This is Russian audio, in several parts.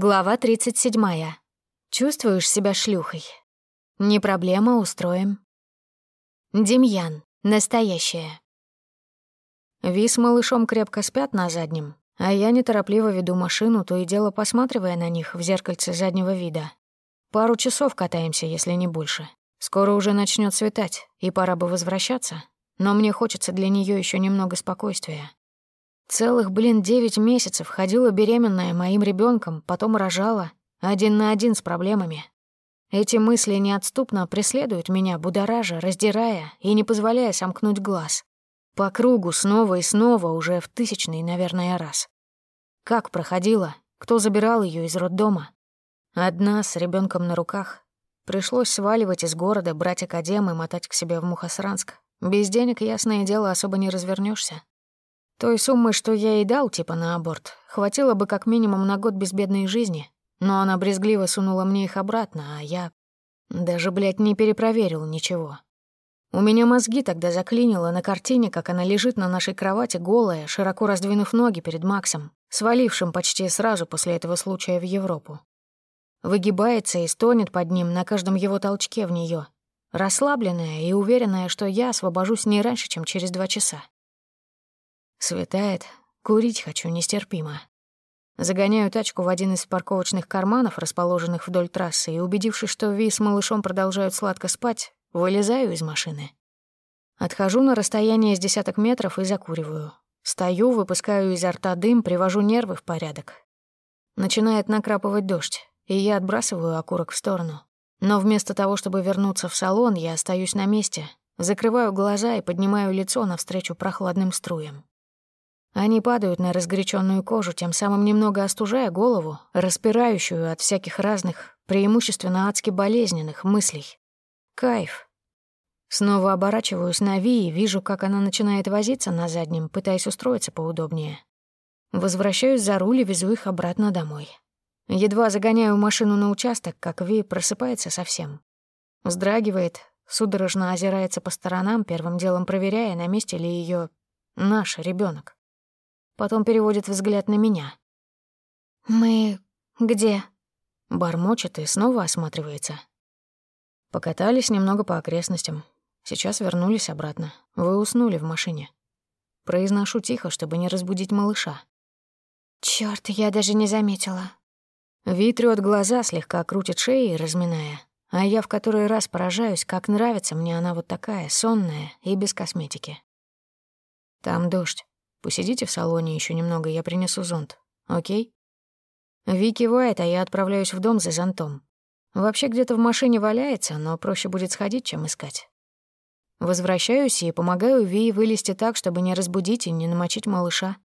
Глава 37. Чувствуешь себя шлюхой? Не проблема, устроим. Демьян. Настоящая. Ви с малышом крепко спят на заднем, а я неторопливо веду машину, то и дело посматривая на них в зеркальце заднего вида. Пару часов катаемся, если не больше. Скоро уже начнет светать, и пора бы возвращаться, но мне хочется для нее еще немного спокойствия. Целых, блин, девять месяцев ходила беременная моим ребенком, потом рожала, один на один с проблемами. Эти мысли неотступно преследуют меня, будоража, раздирая и не позволяя сомкнуть глаз. По кругу снова и снова, уже в тысячный, наверное, раз. Как проходила? Кто забирал ее из роддома? Одна, с ребенком на руках. Пришлось сваливать из города, брать академ и мотать к себе в Мухосранск. Без денег, ясное дело, особо не развернешься. Той суммы, что я ей дал, типа на аборт, хватило бы как минимум на год безбедной жизни, но она брезгливо сунула мне их обратно, а я даже, блядь, не перепроверил ничего. У меня мозги тогда заклинило на картине, как она лежит на нашей кровати голая, широко раздвинув ноги перед Максом, свалившим почти сразу после этого случая в Европу. Выгибается и стонет под ним на каждом его толчке в нее, расслабленная и уверенная, что я освобожусь не раньше, чем через два часа. Светает, курить хочу нестерпимо. Загоняю тачку в один из парковочных карманов, расположенных вдоль трассы, и, убедившись, что Ви с малышом продолжают сладко спать, вылезаю из машины. Отхожу на расстояние с десяток метров и закуриваю. Стою, выпускаю изо рта дым, привожу нервы в порядок. Начинает накрапывать дождь, и я отбрасываю окурок в сторону. Но вместо того, чтобы вернуться в салон, я остаюсь на месте, закрываю глаза и поднимаю лицо навстречу прохладным струям. Они падают на разгоряченную кожу, тем самым немного остужая голову, распирающую от всяких разных, преимущественно адски болезненных мыслей. Кайф. Снова оборачиваюсь на Ви и вижу, как она начинает возиться на заднем, пытаясь устроиться поудобнее. Возвращаюсь за руль и везу их обратно домой. Едва загоняю машину на участок, как Ви просыпается совсем. Вздрагивает, судорожно озирается по сторонам, первым делом проверяя, на месте ли ее наш ребенок потом переводит взгляд на меня. «Мы где?» Бормочет и снова осматривается. Покатались немного по окрестностям. Сейчас вернулись обратно. Вы уснули в машине. Произношу тихо, чтобы не разбудить малыша. Чёрт, я даже не заметила. Ви трёт глаза, слегка крутит шеей, разминая. А я в который раз поражаюсь, как нравится мне она вот такая, сонная и без косметики. Там дождь. Посидите в салоне еще немного, я принесу зонт. Окей?» Ви кивает, а я отправляюсь в дом за зонтом. Вообще где-то в машине валяется, но проще будет сходить, чем искать. Возвращаюсь и помогаю Ви вылезти так, чтобы не разбудить и не намочить малыша.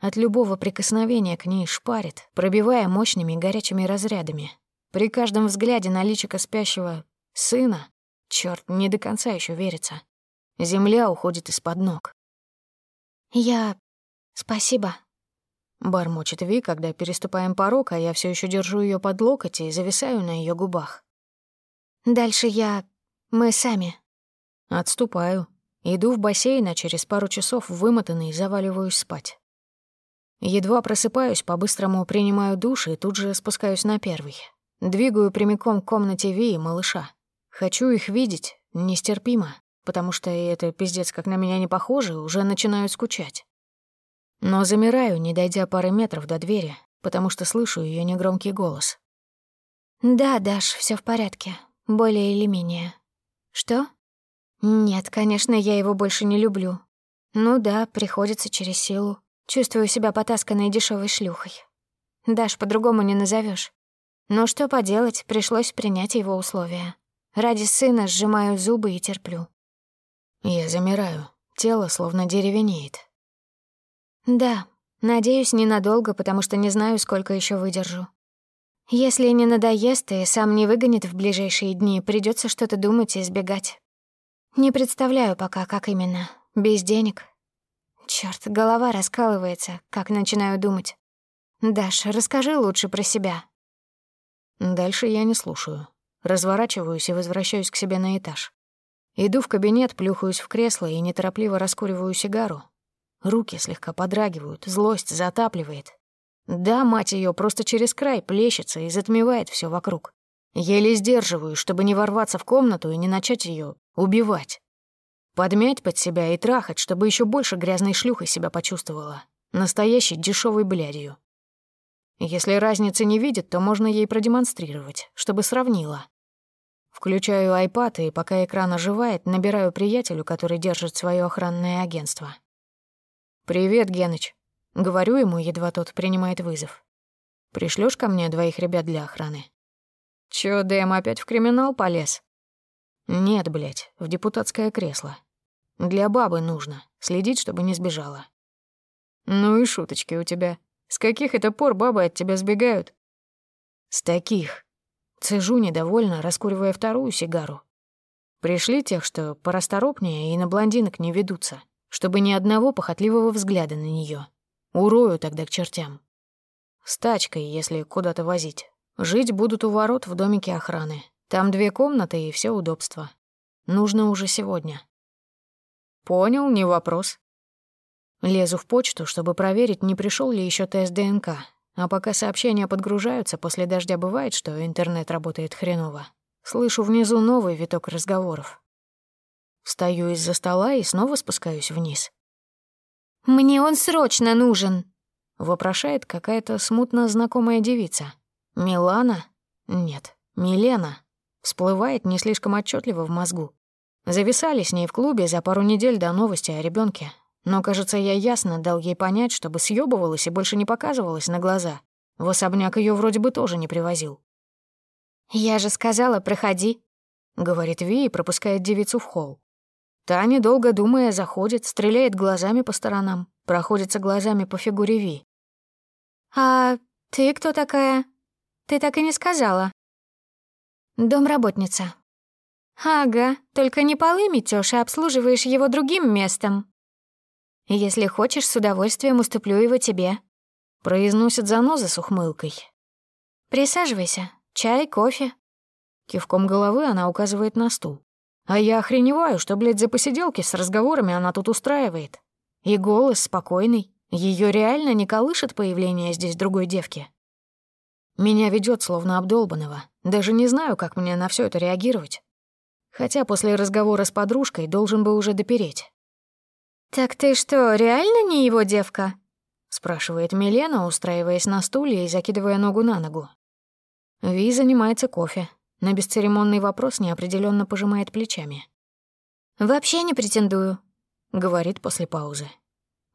От любого прикосновения к ней шпарит, пробивая мощными горячими разрядами. При каждом взгляде на личико спящего сына, черт, не до конца еще верится. Земля уходит из-под ног. «Я... спасибо», — бормочет Ви, когда переступаем порог, а я все еще держу ее под локоть и зависаю на ее губах. «Дальше я... мы сами». Отступаю. Иду в бассейн, а через пару часов вымотанный заваливаюсь спать. Едва просыпаюсь, по-быстрому принимаю душ и тут же спускаюсь на первый. Двигаю прямиком к комнате Ви и малыша. Хочу их видеть, нестерпимо потому что и это пиздец как на меня не похоже, уже начинаю скучать. Но замираю, не дойдя пары метров до двери, потому что слышу ее негромкий голос. «Да, Даш, все в порядке. Более или менее». «Что?» «Нет, конечно, я его больше не люблю. Ну да, приходится через силу. Чувствую себя потасканной дешевой шлюхой. Даш, по-другому не назовешь. Но что поделать, пришлось принять его условия. Ради сына сжимаю зубы и терплю. Я замираю, тело словно деревенеет. Да, надеюсь, ненадолго, потому что не знаю, сколько еще выдержу. Если не надоест и сам не выгонит в ближайшие дни, придется что-то думать и избегать. Не представляю пока, как именно. Без денег. Черт, голова раскалывается, как начинаю думать. Даша, расскажи лучше про себя. Дальше я не слушаю. Разворачиваюсь и возвращаюсь к себе на этаж. Иду в кабинет, плюхаюсь в кресло и неторопливо раскуриваю сигару. Руки слегка подрагивают, злость затапливает. Да, мать ее просто через край плещется и затмевает все вокруг. Еле сдерживаю, чтобы не ворваться в комнату и не начать ее убивать. Подмять под себя и трахать, чтобы еще больше грязной шлюхой себя почувствовала. Настоящей дешевой блядью. Если разницы не видит, то можно ей продемонстрировать, чтобы сравнила. Включаю айпад, и пока экран оживает, набираю приятелю, который держит свое охранное агентство. «Привет, Геныч», — говорю ему, едва тот принимает вызов. Пришлешь ко мне двоих ребят для охраны?» «Чё, Дэм опять в криминал полез?» «Нет, блядь, в депутатское кресло. Для бабы нужно, следить, чтобы не сбежала». «Ну и шуточки у тебя. С каких это пор бабы от тебя сбегают?» «С таких». Цежу недовольно, раскуривая вторую сигару. Пришли тех, что порасторопнее и на блондинок не ведутся чтобы ни одного похотливого взгляда на нее. Урою тогда к чертям. С тачкой, если куда-то возить. Жить будут у ворот в домике охраны. Там две комнаты и все удобства. Нужно уже сегодня. Понял, не вопрос. Лезу в почту, чтобы проверить, не пришел ли еще тест ДНК. А пока сообщения подгружаются, после дождя бывает, что интернет работает хреново. Слышу внизу новый виток разговоров. Встаю из-за стола и снова спускаюсь вниз. «Мне он срочно нужен!» — вопрошает какая-то смутно знакомая девица. «Милана? Нет, Милена». Всплывает не слишком отчетливо в мозгу. Зависали с ней в клубе за пару недель до новости о ребенке, но, кажется, я ясно дал ей понять, чтобы съебывалась и больше не показывалась на глаза. В особняк ее вроде бы тоже не привозил. «Я же сказала, проходи», — говорит Ви и пропускает девицу в холл. Та, недолго думая, заходит, стреляет глазами по сторонам, проходится глазами по фигуре Ви. «А ты кто такая? Ты так и не сказала». «Домработница». «Ага, только не полы метёшь, а обслуживаешь его другим местом». «Если хочешь, с удовольствием уступлю его тебе», — произносит заноза с ухмылкой. «Присаживайся. Чай, кофе». Кивком головы она указывает на стул. А я охреневаю, что, блядь, за посиделки с разговорами она тут устраивает. И голос спокойный. Ее реально не колышет появление здесь другой девки. Меня ведет словно обдолбанного. Даже не знаю, как мне на все это реагировать. Хотя после разговора с подружкой должен бы уже допереть. «Так ты что, реально не его девка?» — спрашивает Милена, устраиваясь на стуле и закидывая ногу на ногу. Ви занимается кофе, на бесцеремонный вопрос неопределенно пожимает плечами. «Вообще не претендую», — говорит после паузы.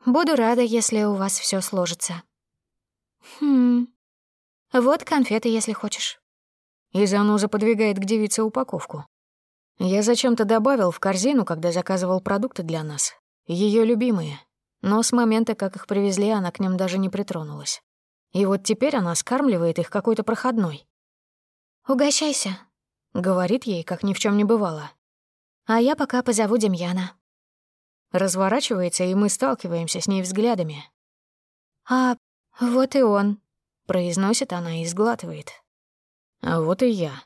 «Буду рада, если у вас все сложится». «Хм... Вот конфеты, если хочешь». И заноза подвигает к девице упаковку. Я зачем-то добавил в корзину, когда заказывал продукты для нас. Ее любимые. Но с момента, как их привезли, она к ним даже не притронулась. И вот теперь она скармливает их какой-то проходной. «Угощайся», — говорит ей, как ни в чем не бывало. «А я пока позову Демьяна». Разворачивается, и мы сталкиваемся с ней взглядами. «А вот и он», — произносит она и сглатывает. «А вот и я».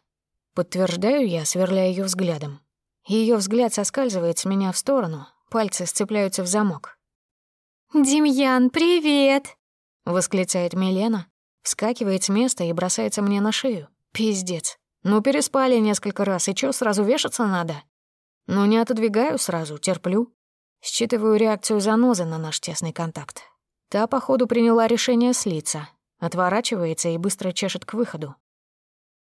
Подтверждаю я, сверляя ее взглядом. Ее взгляд соскальзывает с меня в сторону, пальцы сцепляются в замок. «Демьян, привет!» — восклицает Милена, вскакивает с места и бросается мне на шею. Пиздец. Ну, переспали несколько раз, и чё, сразу вешаться надо? Ну, не отодвигаю сразу, терплю. Считываю реакцию занозы на наш тесный контакт. Та, походу, приняла решение слиться. Отворачивается и быстро чешет к выходу.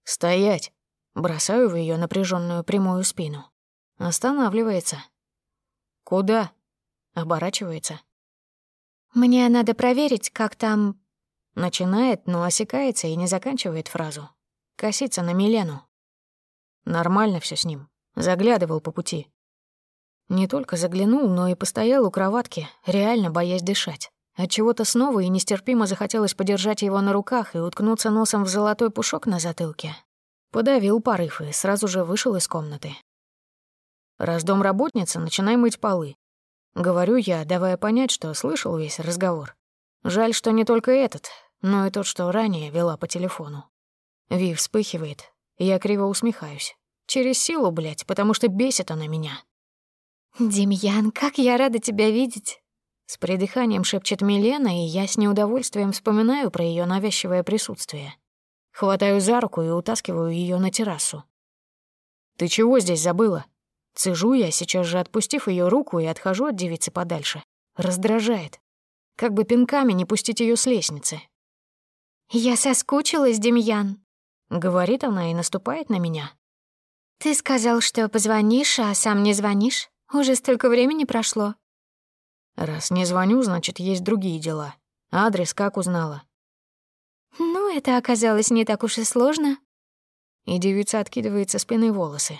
«Стоять!» Бросаю в ее напряженную прямую спину. Останавливается. «Куда?» Оборачивается. «Мне надо проверить, как там...» Начинает, но осекается и не заканчивает фразу. Косится на Милену. Нормально все с ним. Заглядывал по пути. Не только заглянул, но и постоял у кроватки, реально боясь дышать. Отчего-то снова и нестерпимо захотелось подержать его на руках и уткнуться носом в золотой пушок на затылке. Подавил порыв и сразу же вышел из комнаты. «Раз домработница, начинай мыть полы». Говорю я, давая понять, что слышал весь разговор. Жаль, что не только этот, но и тот, что ранее вела по телефону. Ви вспыхивает. Я криво усмехаюсь. Через силу, блядь, потому что бесит она меня. «Демьян, как я рада тебя видеть!» С придыханием шепчет Милена, и я с неудовольствием вспоминаю про ее навязчивое присутствие. Хватаю за руку и утаскиваю ее на террасу. «Ты чего здесь забыла?» Цежу я, сейчас же отпустив ее руку и отхожу от девицы подальше. Раздражает. Как бы пинками не пустить ее с лестницы. «Я соскучилась, Демьян», — говорит она и наступает на меня. «Ты сказал, что позвонишь, а сам не звонишь? Уже столько времени прошло». Раз не звоню, значит, есть другие дела. Адрес как узнала? Ну, это оказалось не так уж и сложно. И девица откидывает со спины волосы.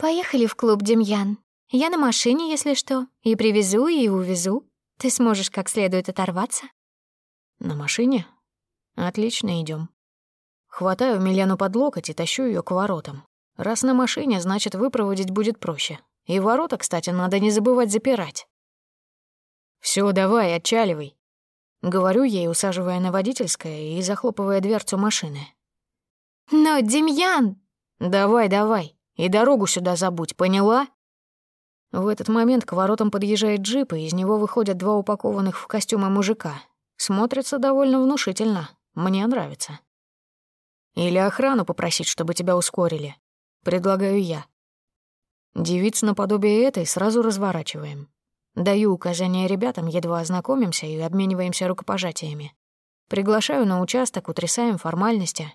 Поехали в клуб, Демьян. Я на машине, если что, и привезу, и увезу. Ты сможешь как следует оторваться. На машине? Отлично, идем. Хватаю Милену под локоть и тащу ее к воротам. Раз на машине, значит, выпроводить будет проще. И ворота, кстати, надо не забывать запирать. Все, давай, отчаливай. Говорю ей, усаживая на водительское и захлопывая дверцу машины. «Но, Демьян!» «Давай, давай, и дорогу сюда забудь, поняла?» В этот момент к воротам подъезжает джип, и из него выходят два упакованных в костюмы мужика. Смотрится довольно внушительно. Мне нравится. Или охрану попросить, чтобы тебя ускорили. Предлагаю я. Девиц наподобие этой сразу разворачиваем. Даю указания ребятам, едва ознакомимся и обмениваемся рукопожатиями. Приглашаю на участок, утрясаем формальности.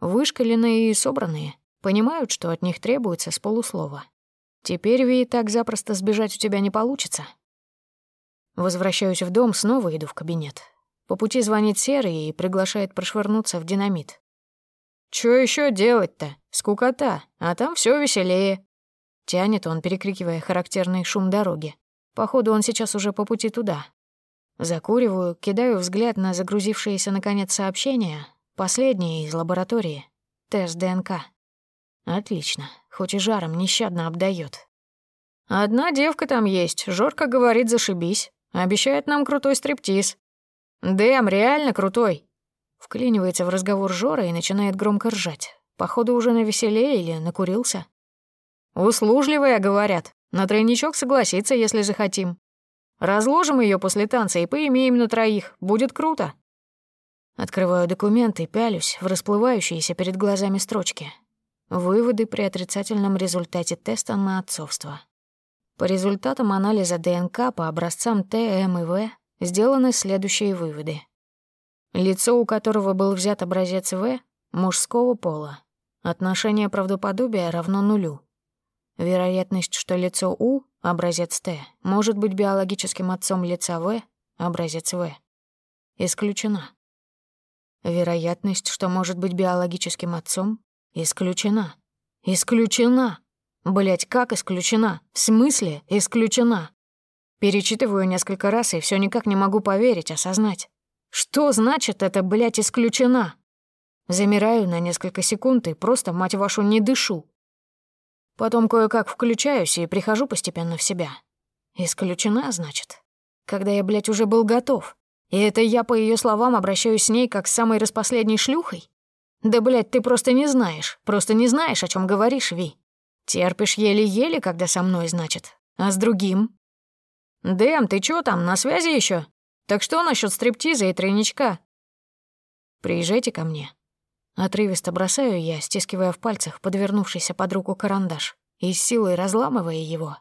Вышкаленные и собранные. Понимают, что от них требуется с полуслова. Теперь, Ви, так запросто сбежать у тебя не получится. Возвращаюсь в дом, снова иду в кабинет. По пути звонит Серый и приглашает прошвырнуться в динамит. «Чё ещё делать-то? Скукота, а там всё веселее». Тянет он, перекрикивая характерный шум дороги. Походу, он сейчас уже по пути туда. Закуриваю, кидаю взгляд на загрузившееся наконец сообщение. Последнее из лаборатории. Тест ДНК. Отлично. Хоть и жаром нещадно обдаёт. Одна девка там есть. Жорка говорит, зашибись. Обещает нам крутой стриптиз. Дэм, реально крутой. Вклинивается в разговор Жора и начинает громко ржать. Походу, уже на веселее или накурился. Услужливая, говорят. На тройничок согласится, если захотим. Разложим ее после танца и поимеем на троих. Будет круто. Открываю документы, пялюсь в расплывающиеся перед глазами строчки. Выводы при отрицательном результате теста на отцовство. По результатам анализа ДНК по образцам Т, М и В сделаны следующие выводы. Лицо, у которого был взят образец В, мужского пола. Отношение правдоподобия равно нулю. Вероятность, что лицо У, образец Т, может быть биологическим отцом лица В, образец В, исключена. Вероятность, что может быть биологическим отцом, исключена. Исключена. Блять, как исключена? В смысле исключена? Перечитываю несколько раз и все никак не могу поверить, осознать. Что значит это, блять, исключена? Замираю на несколько секунд и просто, мать вашу, не дышу. Потом кое-как включаюсь и прихожу постепенно в себя. Исключена, значит. Когда я, блядь, уже был готов. И это я, по ее словам, обращаюсь с ней как с самой распоследней шлюхой? Да, блядь, ты просто не знаешь. Просто не знаешь, о чем говоришь, Ви. Терпишь еле-еле, когда со мной, значит. А с другим? Дэм, ты чё там, на связи еще? Так что насчет стриптиза и тройничка? Приезжайте ко мне. Отрывисто бросаю я, стискивая в пальцах подвернувшийся под руку карандаш и с силой разламывая его.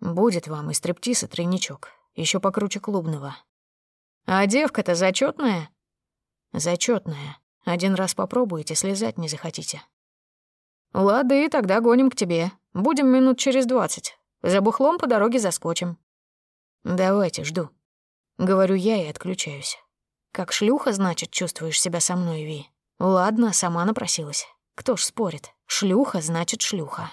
Будет вам и стриптиз, и тройничок, еще покруче клубного. А девка-то зачетная? Зачетная. Один раз попробуете, слезать не захотите. Лады, тогда гоним к тебе. Будем минут через двадцать. За бухлом по дороге заскочим. Давайте, жду. Говорю я и отключаюсь. Как шлюха, значит, чувствуешь себя со мной, Ви. Ладно, сама напросилась. Кто ж спорит? Шлюха значит шлюха.